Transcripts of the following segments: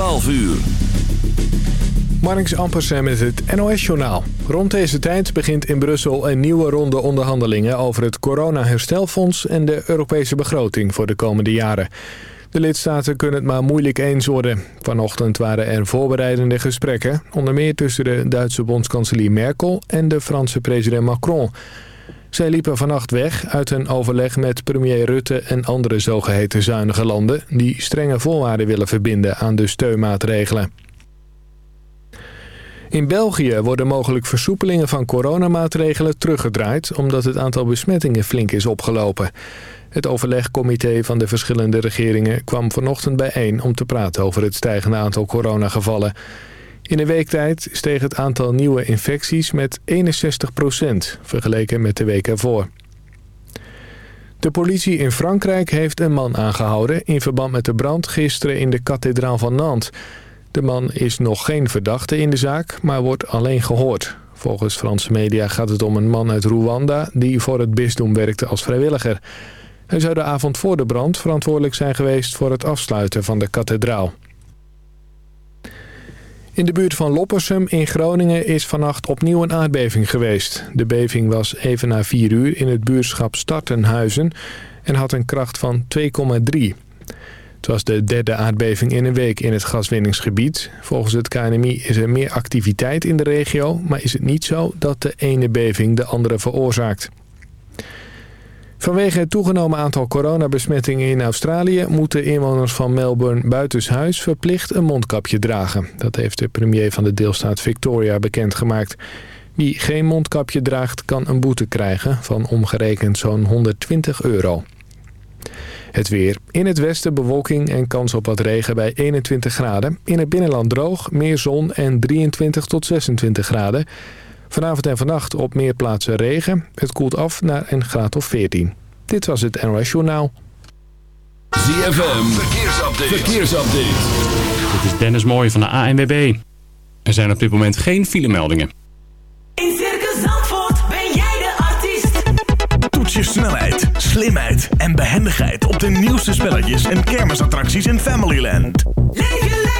12 uur. Marnix Ampersen met het NOS-journaal. Rond deze tijd begint in Brussel een nieuwe ronde onderhandelingen... over het corona-herstelfonds en de Europese begroting voor de komende jaren. De lidstaten kunnen het maar moeilijk eens worden. Vanochtend waren er voorbereidende gesprekken... onder meer tussen de Duitse bondskanselier Merkel en de Franse president Macron... Zij liepen vannacht weg uit een overleg met premier Rutte en andere zogeheten zuinige landen... die strenge voorwaarden willen verbinden aan de steunmaatregelen. In België worden mogelijk versoepelingen van coronamaatregelen teruggedraaid... omdat het aantal besmettingen flink is opgelopen. Het overlegcomité van de verschillende regeringen kwam vanochtend bijeen... om te praten over het stijgende aantal coronagevallen... In een week tijd steeg het aantal nieuwe infecties met 61% vergeleken met de week ervoor. De politie in Frankrijk heeft een man aangehouden... in verband met de brand gisteren in de kathedraal van Nantes. De man is nog geen verdachte in de zaak, maar wordt alleen gehoord. Volgens Franse media gaat het om een man uit Rwanda... die voor het bisdom werkte als vrijwilliger. Hij zou de avond voor de brand verantwoordelijk zijn geweest... voor het afsluiten van de kathedraal. In de buurt van Loppersum in Groningen is vannacht opnieuw een aardbeving geweest. De beving was even na 4 uur in het buurschap Startenhuizen en had een kracht van 2,3. Het was de derde aardbeving in een week in het gaswinningsgebied. Volgens het KNMI is er meer activiteit in de regio... maar is het niet zo dat de ene beving de andere veroorzaakt. Vanwege het toegenomen aantal coronabesmettingen in Australië... moeten inwoners van Melbourne buitenshuis verplicht een mondkapje dragen. Dat heeft de premier van de deelstaat Victoria bekendgemaakt. Wie geen mondkapje draagt kan een boete krijgen van omgerekend zo'n 120 euro. Het weer. In het westen bewolking en kans op wat regen bij 21 graden. In het binnenland droog, meer zon en 23 tot 26 graden. Vanavond en vannacht op meer plaatsen regen. Het koelt af naar een graad of 14. Dit was het NOS Journaal. ZFM, verkeersupdate. verkeersupdate. Dit is Dennis Mooij van de ANWB. Er zijn op dit moment geen filemeldingen. In Circus Zandvoort ben jij de artiest. Toets je snelheid, slimheid en behendigheid op de nieuwste spelletjes en kermisattracties in Familyland. Leef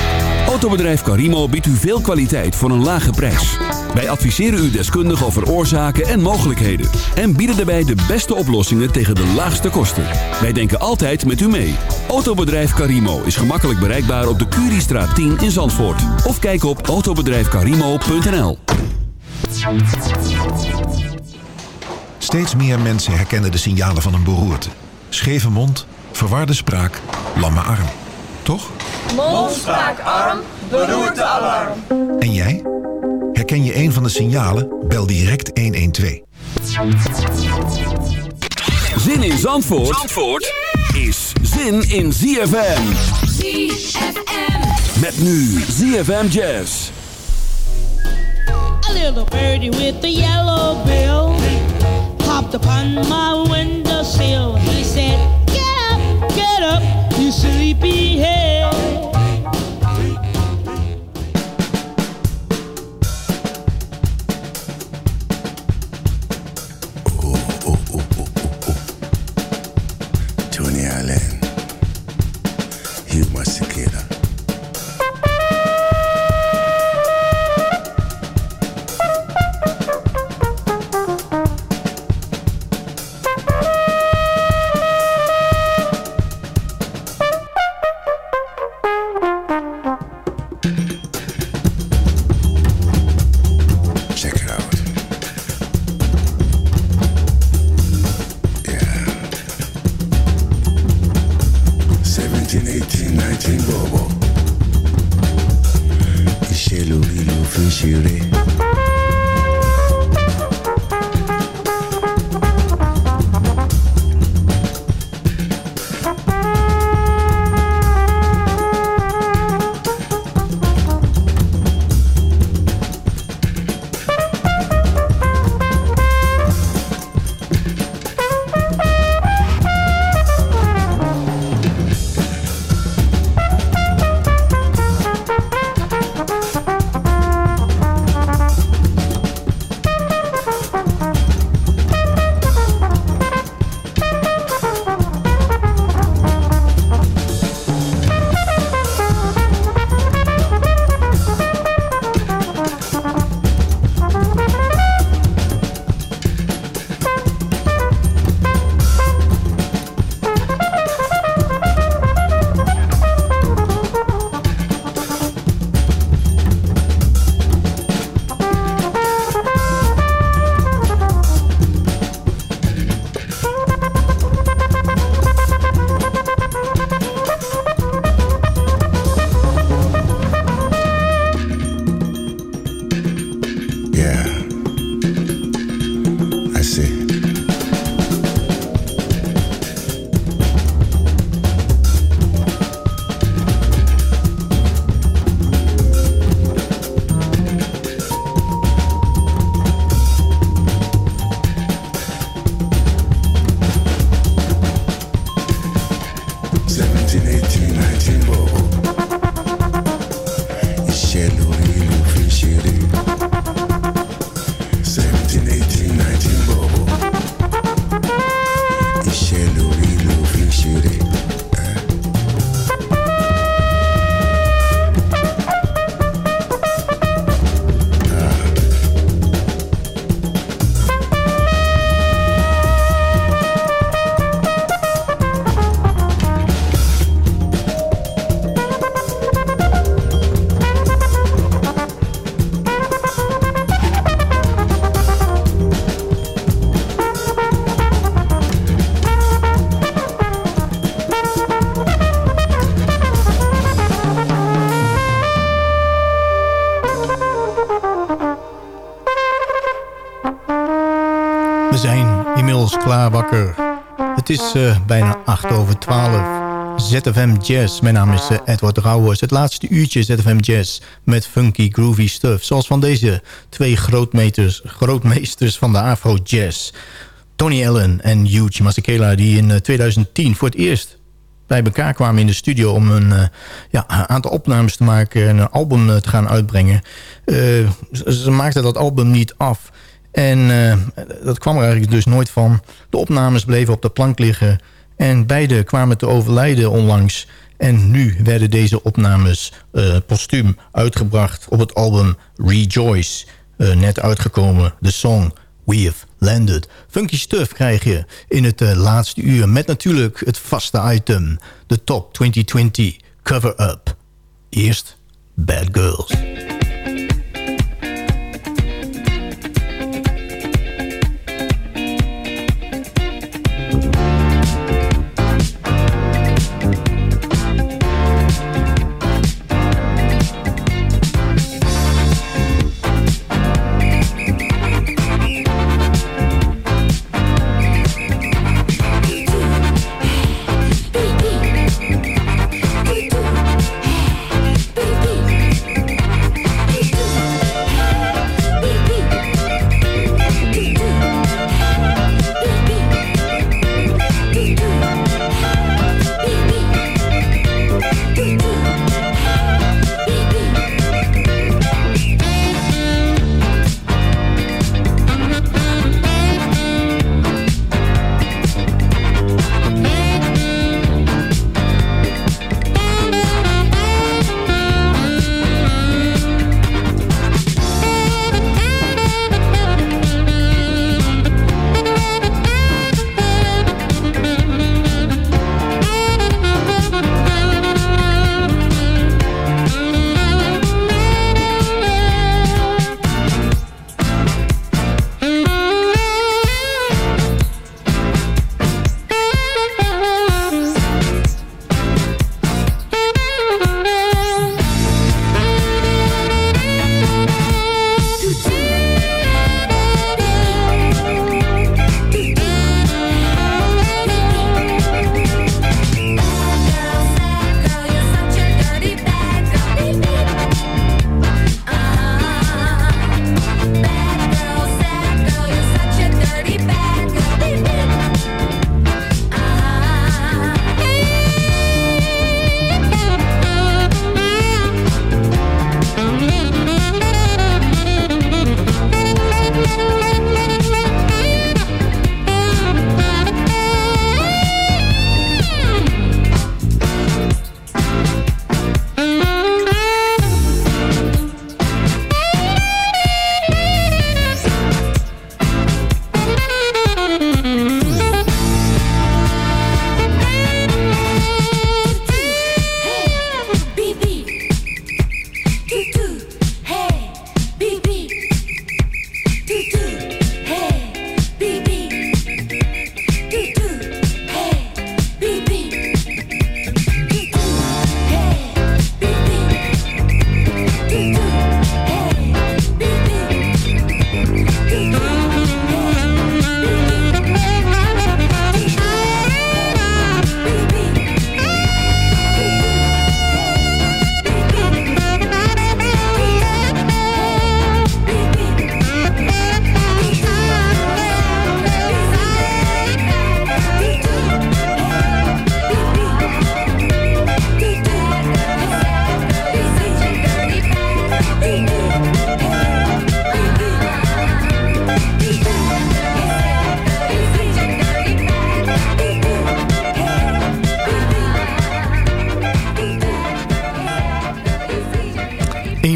Autobedrijf Carimo biedt u veel kwaliteit voor een lage prijs. Wij adviseren u deskundig over oorzaken en mogelijkheden. En bieden daarbij de beste oplossingen tegen de laagste kosten. Wij denken altijd met u mee. Autobedrijf Carimo is gemakkelijk bereikbaar op de Curiestraat 10 in Zandvoort. Of kijk op autobedrijfcarimo.nl Steeds meer mensen herkennen de signalen van een beroerte. Scheve mond, verwarde spraak, lamme arm. Toch? Mond, spraak, arm, beroerte, alarm. En jij? Herken je een van de signalen? Bel direct 112. Zin in Zandvoort, Zandvoort is zin in ZFM. ZFM. Met nu ZFM Jazz. A little birdie with the yellow bill hopped upon my windowsill. He said, Get up, you sleepy head. Het is eh, bijna 8 over 12. ZFM Jazz. Mijn naam is eh, Edward Rauwers. Het laatste uurtje ZFM Jazz met funky groovy stuff. Zoals van deze twee grootmeters, grootmeesters van de Afro Jazz. Tony Allen en Hugh Masekela die in eh, 2010 voor het eerst bij elkaar kwamen in de studio... om een eh, ja, aantal opnames te maken en een album eh, te gaan uitbrengen. Eh, ze maakten dat album niet af... En eh, dat kwam er eigenlijk dus nooit van. De opnames bleven op de plank liggen. En beide kwamen te overlijden onlangs. En nu werden deze opnames eh postuum uitgebracht op het album Rejoice. Eh, net uitgekomen, de song We've Landed. Funky stuff krijg je in het laatste uur. Met natuurlijk het vaste item. De Top 2020 Cover-Up. Eerst Bad Girls.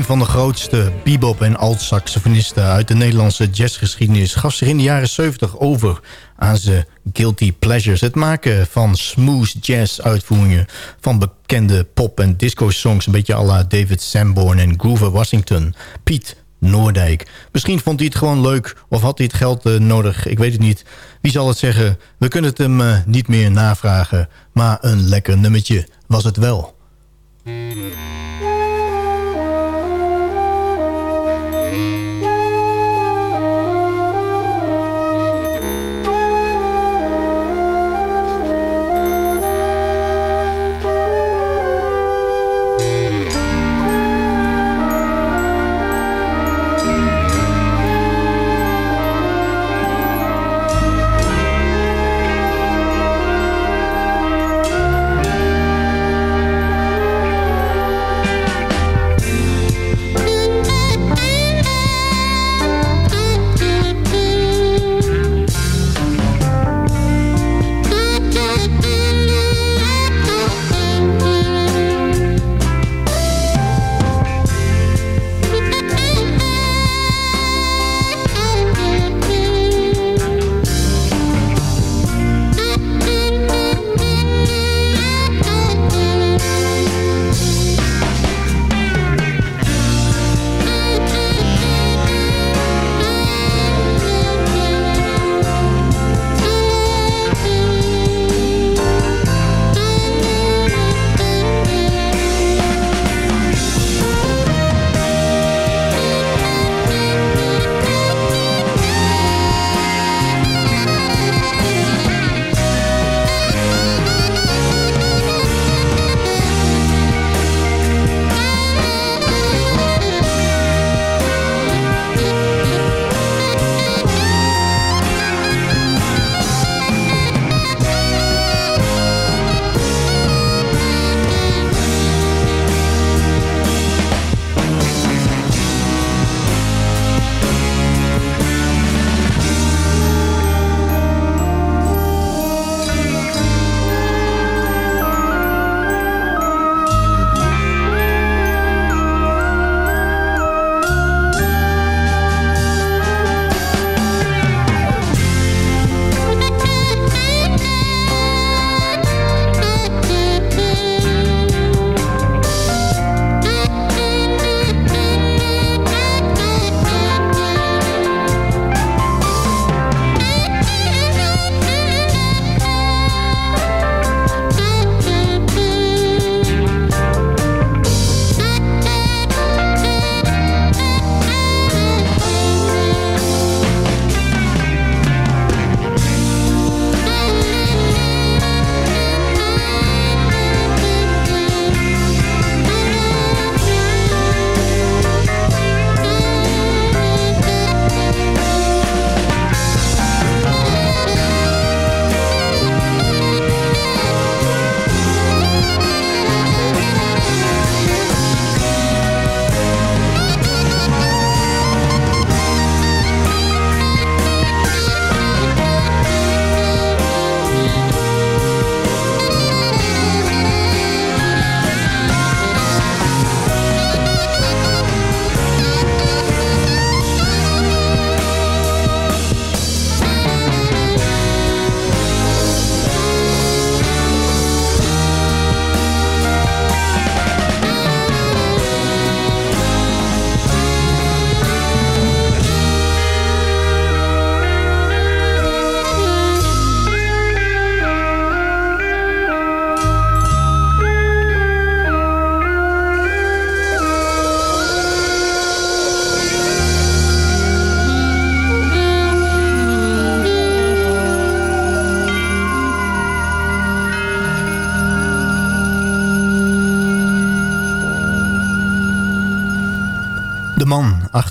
Van de grootste bebop- en alt-saxofonisten uit de Nederlandse jazzgeschiedenis... gaf zich in de jaren 70 over aan zijn guilty pleasures. Het maken van smooth jazz-uitvoeringen van bekende pop- en disco-songs... een beetje à la David Sanborn en Grover Washington. Piet Noordijk. Misschien vond hij het gewoon leuk of had hij het geld eh, nodig, ik weet het niet. Wie zal het zeggen? We kunnen het hem eh, niet meer navragen. Maar een lekker nummertje was het wel.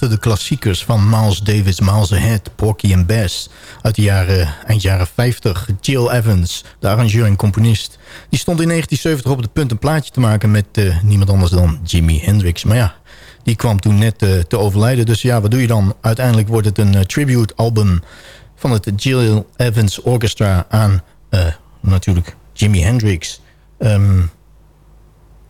De klassiekers van Miles Davis, Miles Ahead, Porky and Bess... uit de jaren, eind jaren 50, Jill Evans, de arrangeur en componist... die stond in 1970 op het punt een plaatje te maken met eh, niemand anders dan Jimi Hendrix. Maar ja, die kwam toen net eh, te overlijden. Dus ja, wat doe je dan? Uiteindelijk wordt het een eh, tribute album van het Jill Evans Orchestra aan natuurlijk Jimi Hendrix... Ehm,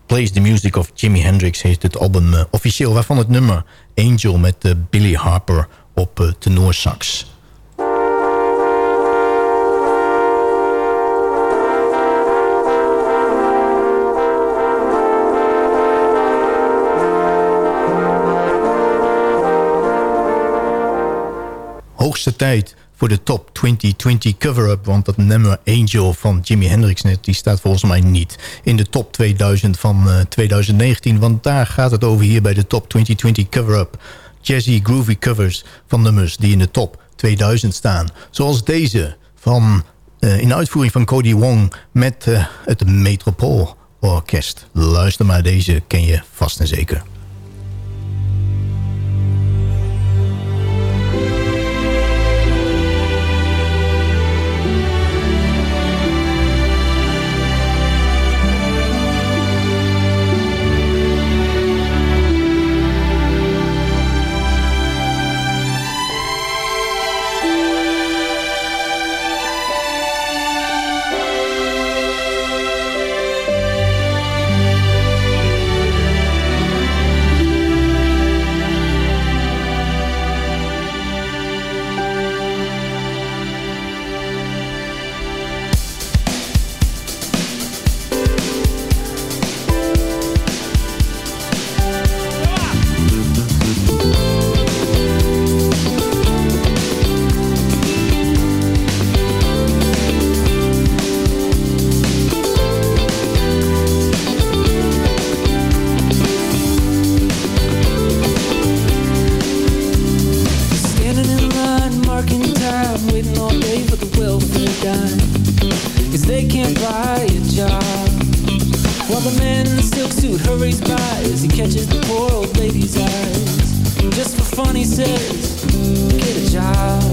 Plays the Music of Jimi Hendrix heet het album eh, officieel... waarvan het nummer Angel met eh, Billy Harper op uh, tenorsax. Hoogste tijd voor de top 2020 cover-up. Want dat nummer Angel van Jimi Hendrix net... die staat volgens mij niet in de top 2000 van uh, 2019. Want daar gaat het over hier bij de top 2020 cover-up. Jazzy groovy covers van nummers die in de top 2000 staan. Zoals deze van, uh, in uitvoering van Cody Wong met uh, het Metropool Orkest. Luister maar, deze ken je vast en zeker. funny says, get a job.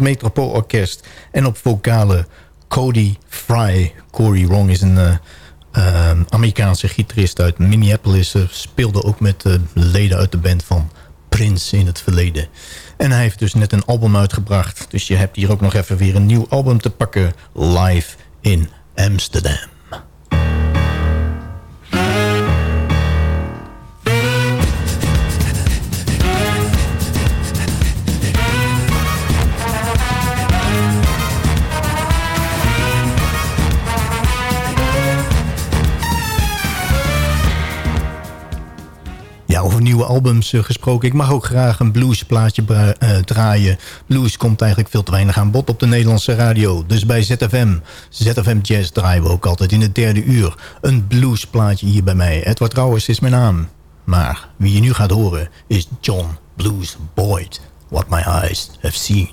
Metropoolorkest. En op vocale Cody Fry. Cory Wrong is een eh, eh, Amerikaanse gitarist uit Minneapolis. speelde ook met eh, leden uit de band van Prince in het verleden. En hij heeft dus net een album uitgebracht. Dus je hebt hier ook nog even weer een nieuw album te pakken. Live in Amsterdam. nieuwe albums eh, gesproken. Ik mag ook graag een bluesplaatje eh, draaien. Blues komt eigenlijk veel te weinig aan bod op de Nederlandse radio. Dus bij ZFM, ZFM Jazz draaien we ook altijd in het derde uur. Een bluesplaatje hier bij mij. Edward trouwens, is mijn naam. Maar wie je nu gaat horen is John Blues Boyd. What My Eyes Have Seen.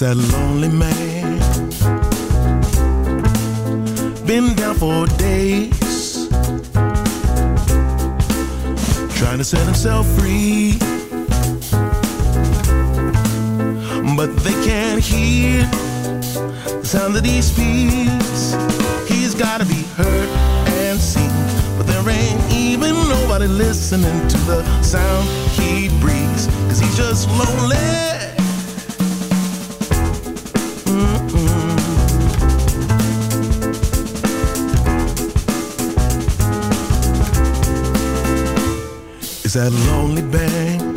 That lonely is that lonely band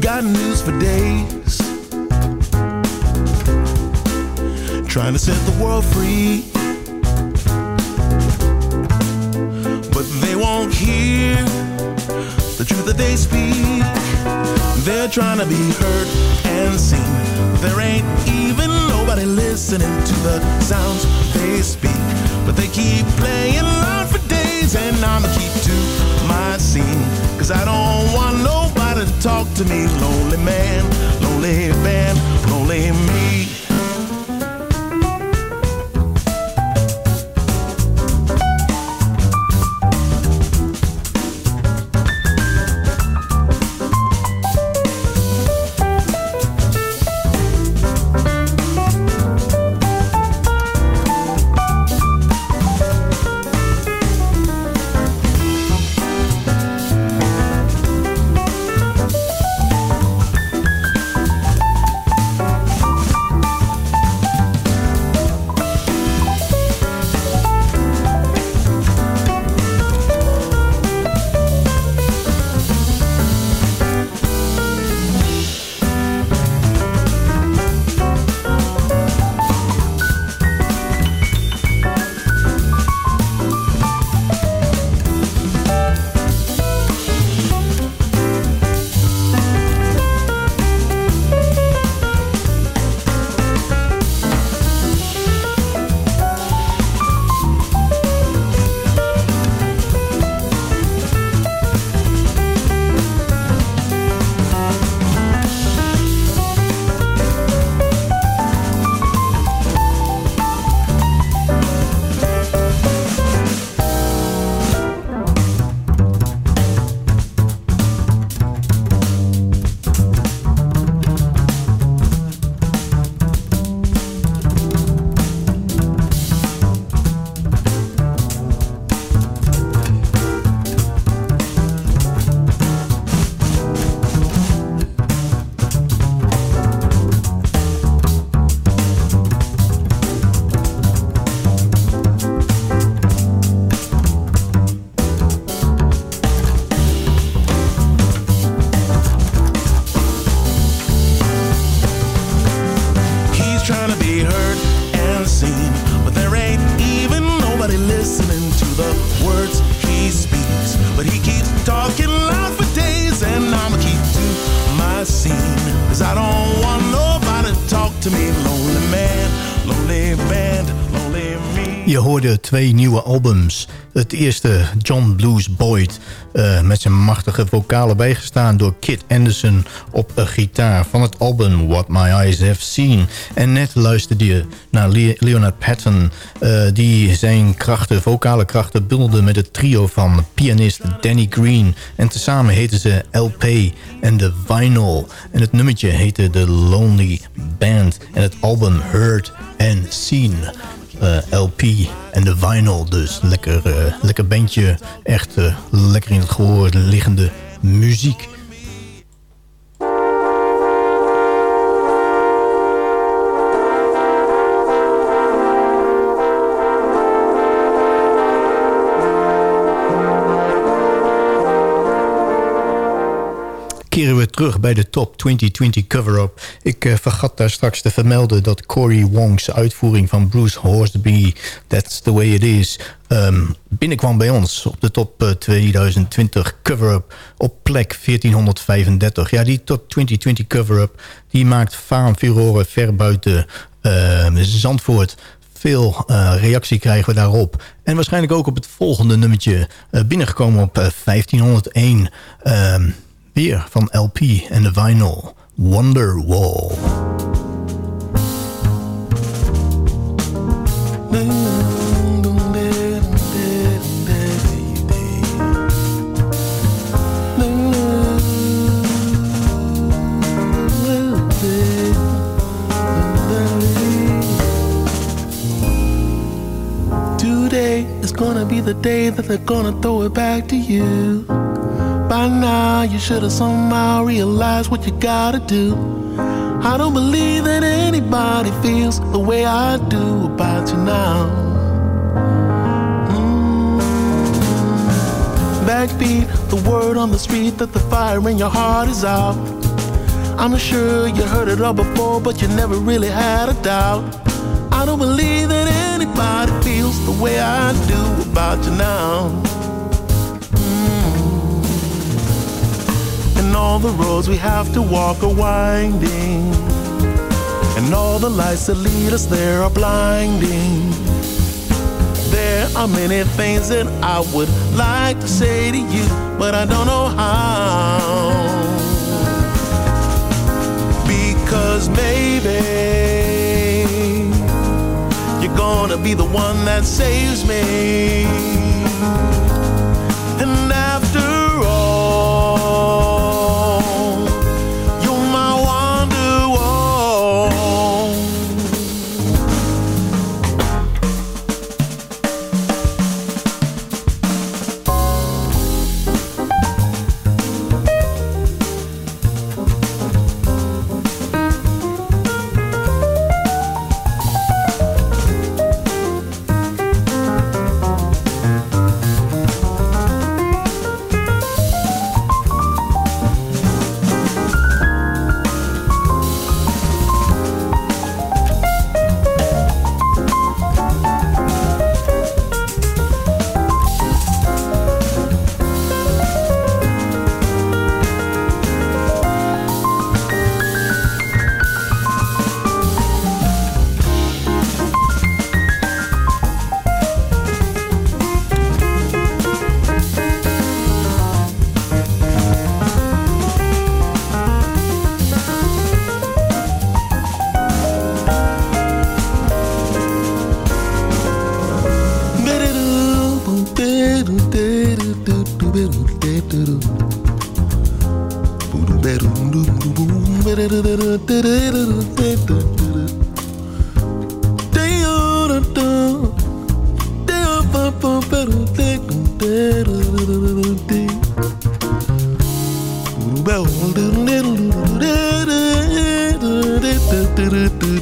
got news for days. Trying to set the world free. But they won't hear the truth that they speak. They're trying to be heard and seen. There ain't even nobody listening to the sounds they speak. But they keep playing loud and I'ma keep to my scene. Cause I don't want nobody to talk to me. Lonely man lonely man, lonely me twee nieuwe albums. Het eerste, John Blues Boyd, eh, met zijn machtige vocalen bijgestaan door Kit Anderson op een gitaar van het album What My Eyes Have Seen. En net luisterde je naar Le- Leonard Patton, eh, die zijn krachten, vocale krachten bundelde met het trio van pianist Danny Green. En tezamen heten ze LP en The Vinyl. En het nummertje heette The Lonely Band. En het album Heard and Seen eh, LP en de vinyl. Dus lekker, eh, lekker bandje. Echt eh, lekker in het gehoor liggende muziek. Terug bij de Top 2020 cover-up. Ik eh, vergat daar straks te vermelden dat Cory Wong's uitvoering van Bruce Horsby... That's the way it is... ehm, binnenkwam bij ons op de Top eh, 2020 cover-up op plek 1435. Ja, die Top 2020 cover-up die maakt faam furoren ver buiten ehm, Zandvoort... Veel eh, reactie krijgen we daarop. En waarschijnlijk ook op het volgende nummertje. eh, binnengekomen op eh, 1501. Weer van LP en de vinyl. Wonderwall. Today is gonna be the day that they're gonna throw it back to you. By now, you should have somehow realized what you gotta do. I don't believe that anybody feels the way I do about you now. Mm. Backbeat, the word on the street that the fire in your heart is out. I'm sure you heard it all before, but you never really had a doubt. I don't believe that anybody feels the way I do about you now. And all the roads we have to walk are winding, and all the lights that lead us there are blinding. There are many things that I would like to say to you, but I don't know how. Because maybe you're gonna be the one that saves me.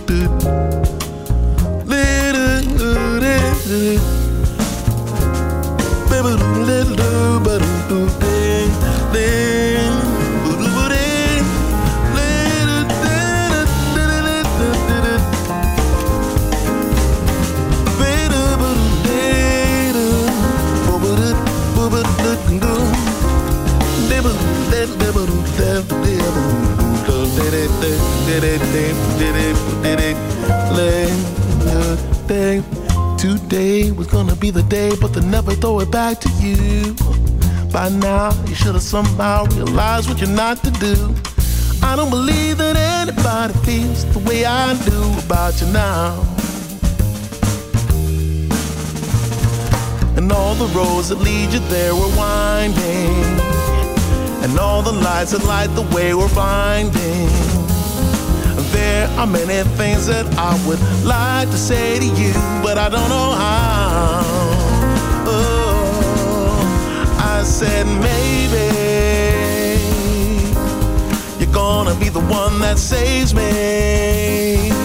do, do. Today was gonna be the day, but they never throw it back to you. By now, you should have somehow realized what you're not to do. I don't believe that anybody feels the way I do about you now. And all the roads that lead you there were winding, and all the lights that light the way were finding. Are many things that I would like to say to you, but I don't know how. Oh, I said maybe you're gonna be the one that saves me.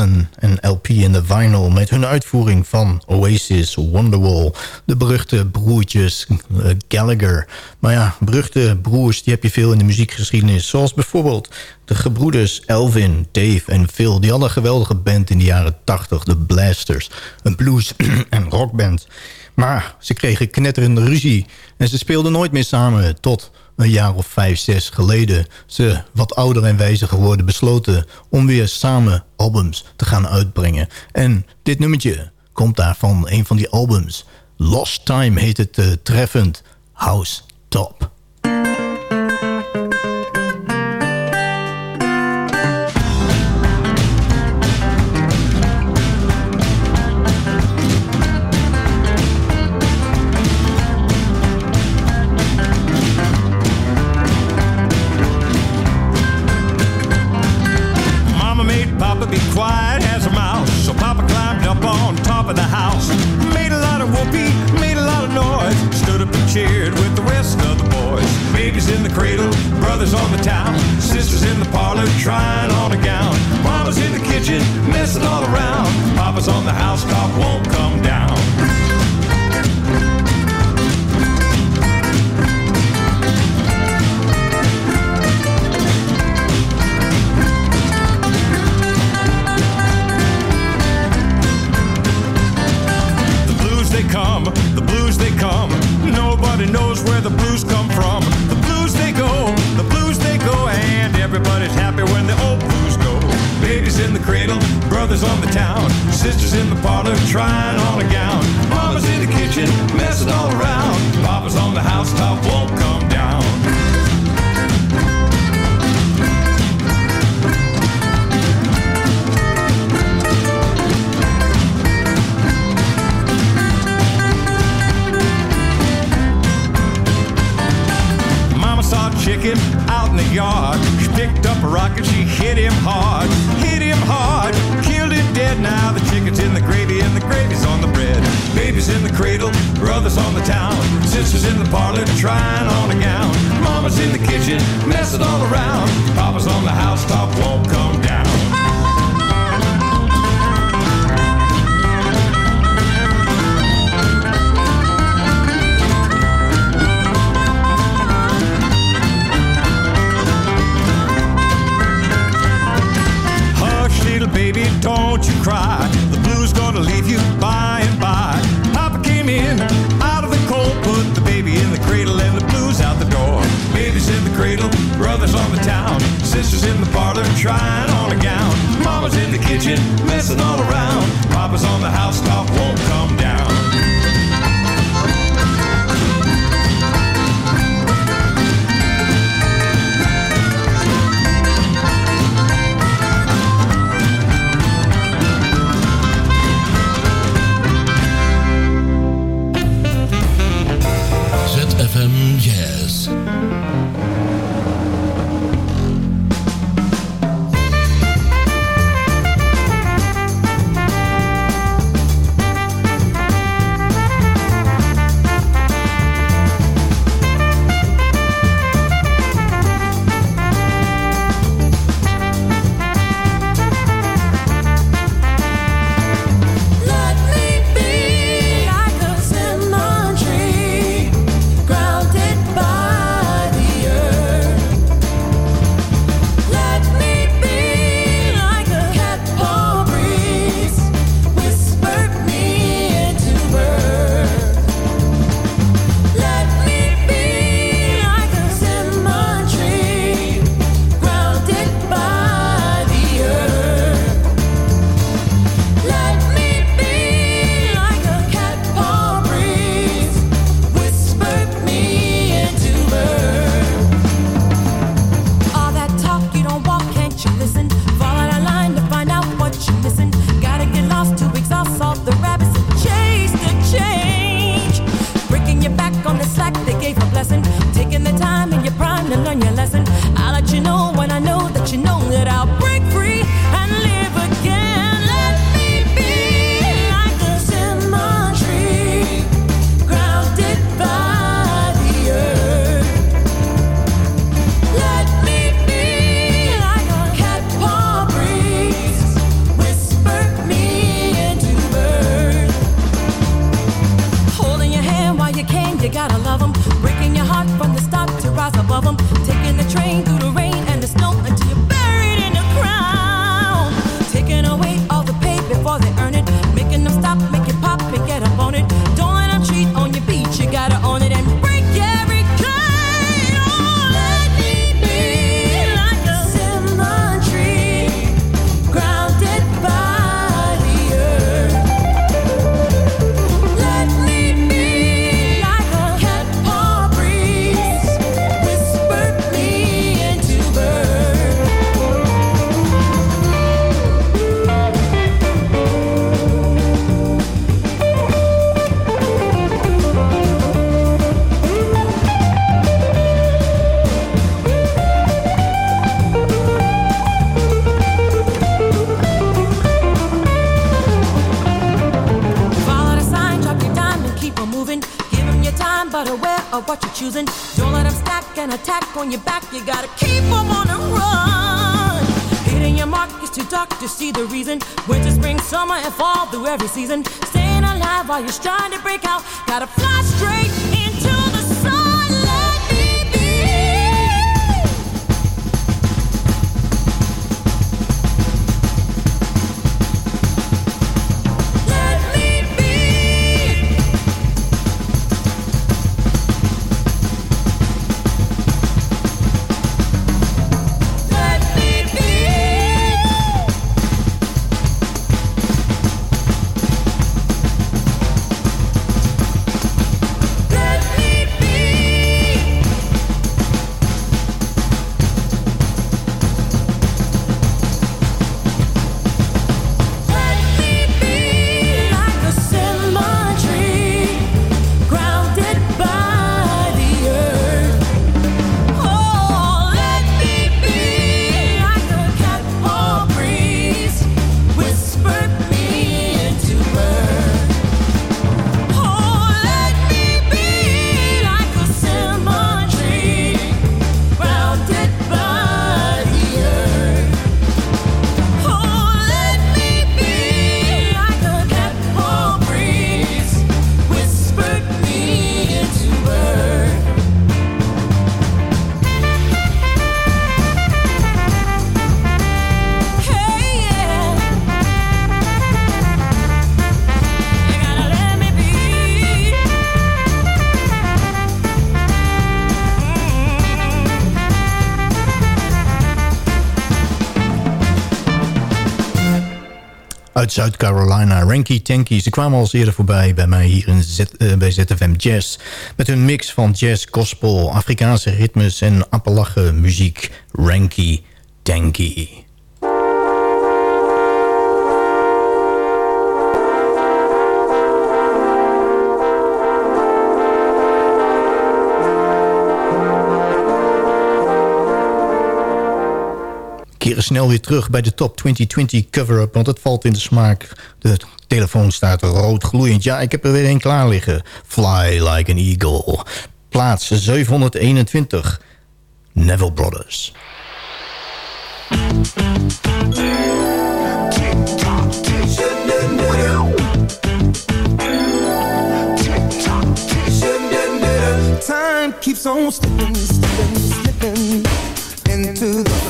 En LP in de vinyl... met hun uitvoering van Oasis, Wonderwall... de beruchte broertjes eh, Gallagher. Maar ja, beruchte broers die heb je veel in de muziekgeschiedenis. Zoals bijvoorbeeld de gebroeders Elvin, Dave en Phil. Die hadden een geweldige band in de jaren 80, de Blasters. Een blues- en rockband. Maar ze kregen knetterende ruzie. En ze speelden nooit meer samen tot een jaar of vijf, zes geleden... ze wat ouder en wijzer geworden besloten... om weer samen albums te gaan uitbrengen. En dit nummertje komt daar van een van die albums. Lost Time heet het eh, treffend. House Top. Brothers on the town. Sisters in the parlor trying on a gown. Mama's in the kitchen, messing all around. Papa's on the housetop, won't sisters in the parlor trying on a gown. Mama's in the kitchen, messing all around. Papa's on the housetop, sisters in the parlor trying on a gown. Mama's in the kitchen, messing all around. Papa's on the housetop, won't come to see the reason. Winter, spring, summer, and fall through every season. Staying alive while you're trying to break out. Gotta fly. uit Zuid Carolina. Ranky Tanky. Ze kwamen al eerder voorbij bij mij hier in eh, bij ZFM Jazz. Met hun mix van jazz, gospel, Afrikaanse ritmes en Appalache muziek. Ranky Tanky. keren snel weer terug bij de top 2020 cover-up... want het valt in de smaak. De telefoon staat rood gloeiend. Ja, ik heb er weer een klaar liggen. Fly like an eagle. Plaats 721. Neville Brothers. Time keeps on slipping, slipping, slipping into the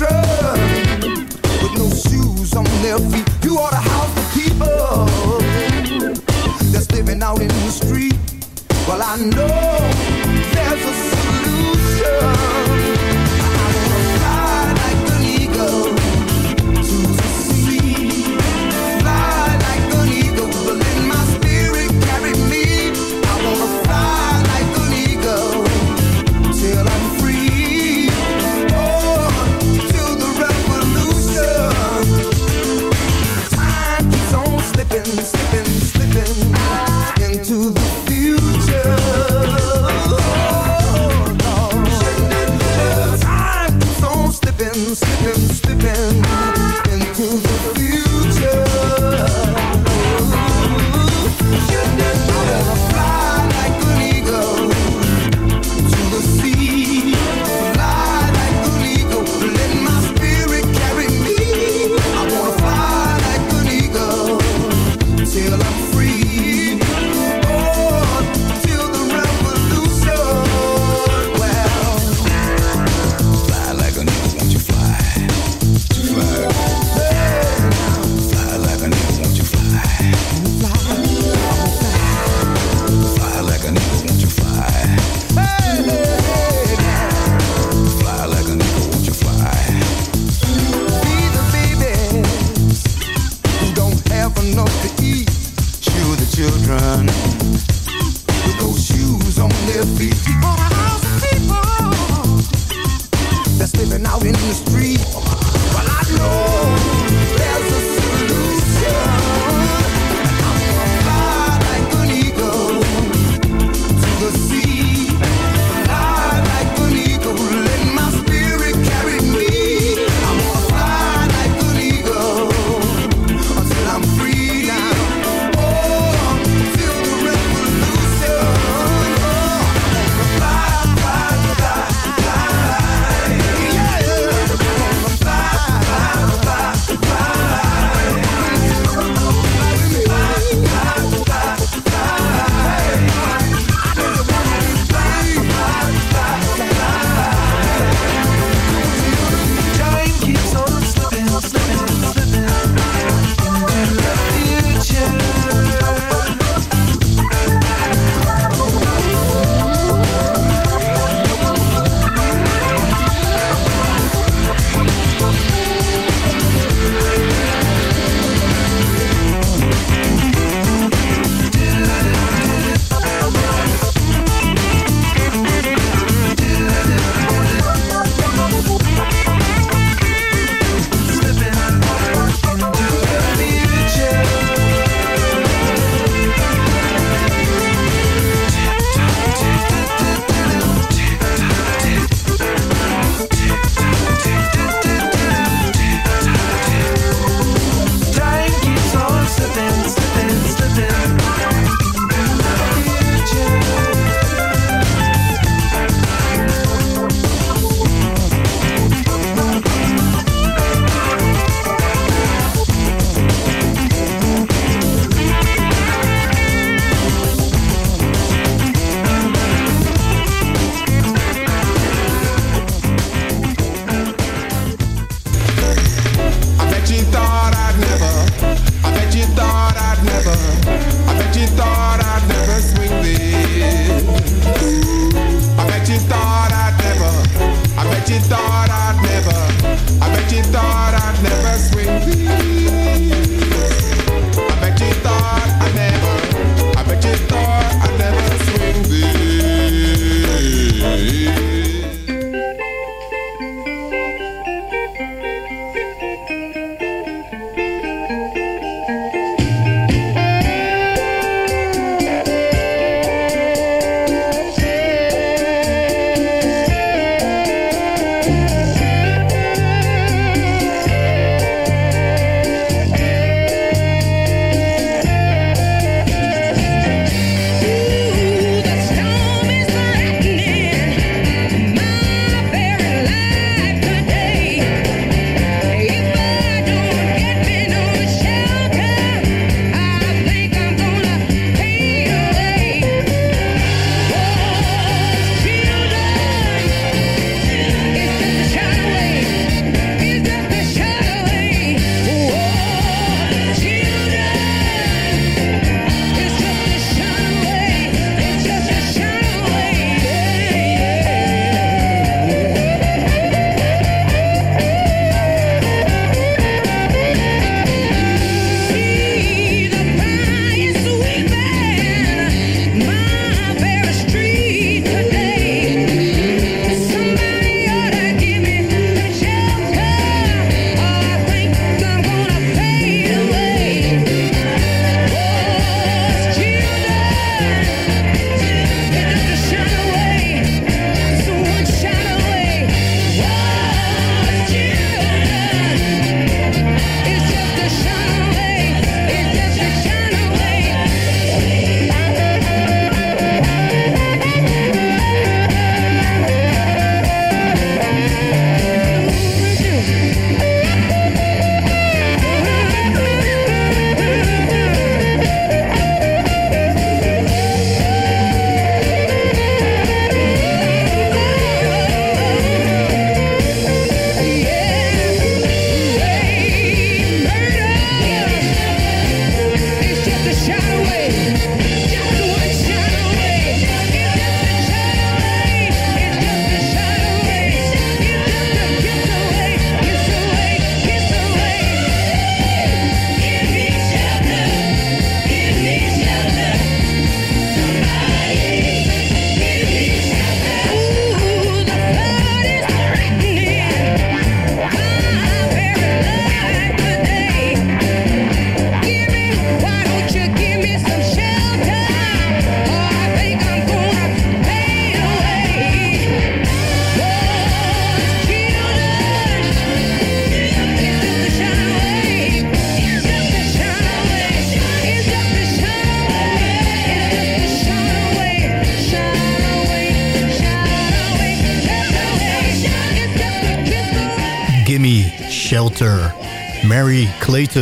with no shoes on their feet. You house people that's living out in the street. Well, I know there's a solution. been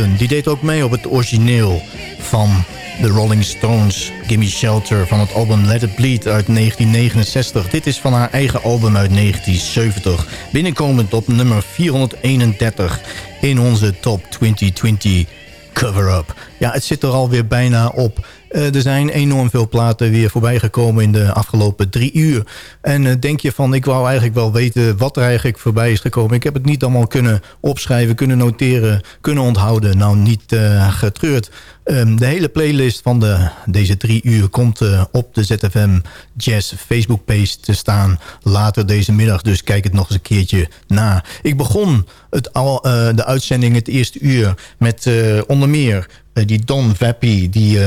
Die deed ook mee op het origineel van de Rolling Stones. Gimme Shelter van het album Let It Bleed uit 1969. Dit is van haar eigen album uit 1970. Binnenkomend op nummer 431 in onze Top 2020 cover-up. Ja, het zit er alweer bijna op. Eh, er zijn enorm veel platen weer voorbij gekomen in de afgelopen drie uur. En eh, denk je van, ik wou eigenlijk wel weten wat er eigenlijk voorbij is gekomen. Ik heb het niet allemaal kunnen opschrijven, kunnen noteren, kunnen onthouden. Nou, niet uh, getreurd. Um, de hele playlist van de, deze drie uur komt op de ZFM Jazz Facebookpage te staan later deze middag. Dus kijk het nog eens een keertje na. Ik begon het al, de uitzending het eerste uur met onder meer die Don Vappy, die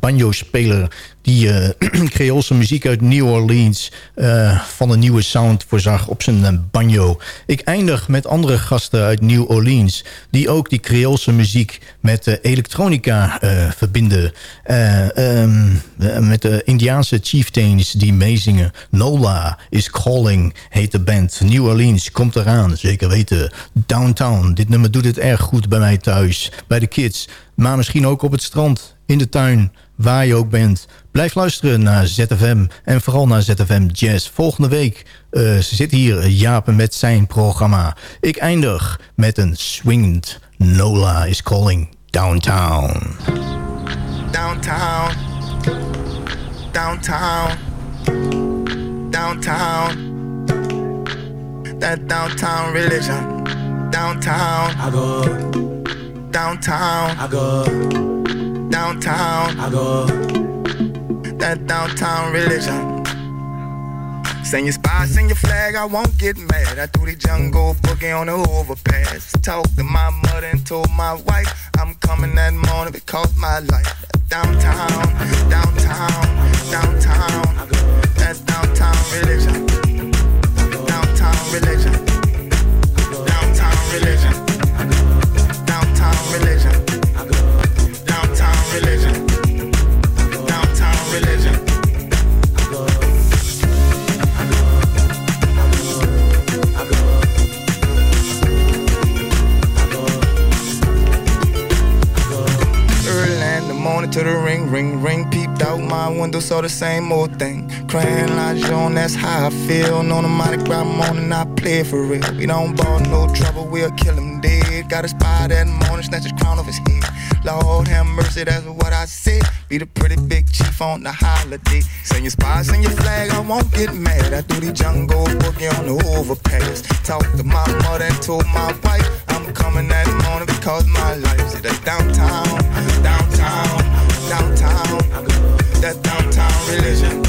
banjo-speler... die Creoolse muziek uit New Orleans van een nieuwe sound voorzag op zijn banjo. Ik eindig met andere gasten uit New Orleans... die ook die Creoolse muziek met elektronica uh, verbinden. Uh, um, met de Indiaanse chieftains die meezingen. Nola is Calling, heet de band. New Orleans komt eraan, zeker weten. Downtown, dit nummer doet het erg goed bij mij thuis. Bij de kids, maar misschien ook op het strand, in de tuin, waar je ook bent. Blijf luisteren naar ZFM en vooral naar ZFM Jazz. Volgende week uh, zit hier Jaap met zijn programma. Ik eindig met een swingend Nola is Calling. Downtown. Downtown. Downtown. Downtown. That downtown religion. Downtown. I go. Downtown. I go. Downtown. I go. That downtown religion. Send your spy, send your flag, I won't get mad. I do the jungle boogie on the overpass. Talk to my mother and told my wife I'm coming that morning because my life. Downtown, downtown, downtown. That downtown religion. Downtown religion. To the ring, ring, ring. Peeped out my window, saw the same old thing. Crying like Jean, that's how I feel. No pneumatic rap morning, I play for real. We don't ball no trouble, we'll kill him dead. Got a spy that morning, snatch his crown off his head. Lord have mercy, that's what I said. Be the pretty big chief on the holiday. Send your spy, send your flag, I won't get mad. I do the jungle boogie on the overpass. Talk to my mother and told my wife I'm coming that morning because my life's at downtown, downtown, downtown. That downtown religion,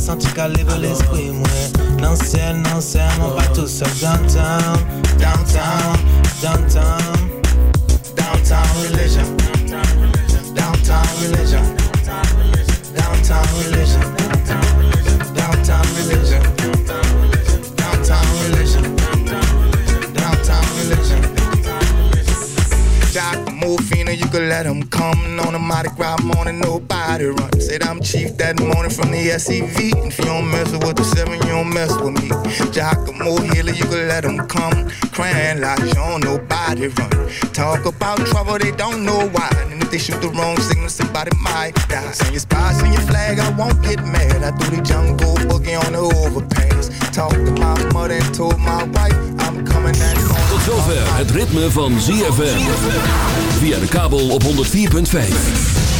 Sa mwen ka santi ka leve l'esprit mwen Nan sen, nan sen, mwen pa tout seul Downtown, downtown, downtown Downtown religion. Downtown religion. Downtown religion. Downtown religion. Downtown religion. Downtown religion. Jack Morphina, you could let him come on a Mardi Gras morning, nobody run. Said I'm chief that morning from the SEV. If you don't mess with the seven, you don't mess with me. Giacomo Healer, you could let him come. Crying like you don't nobody run. Talk about trouble, they don't know why. And if they shoot the wrong signal, somebody might die. Send your spy, send your flag, I won't get mad. I do the jungle boogie on the overpass. Talk to my mother and told my wife I'm coming morning. Tot zover het ritme van ZFM. Via de kabel op 104.5.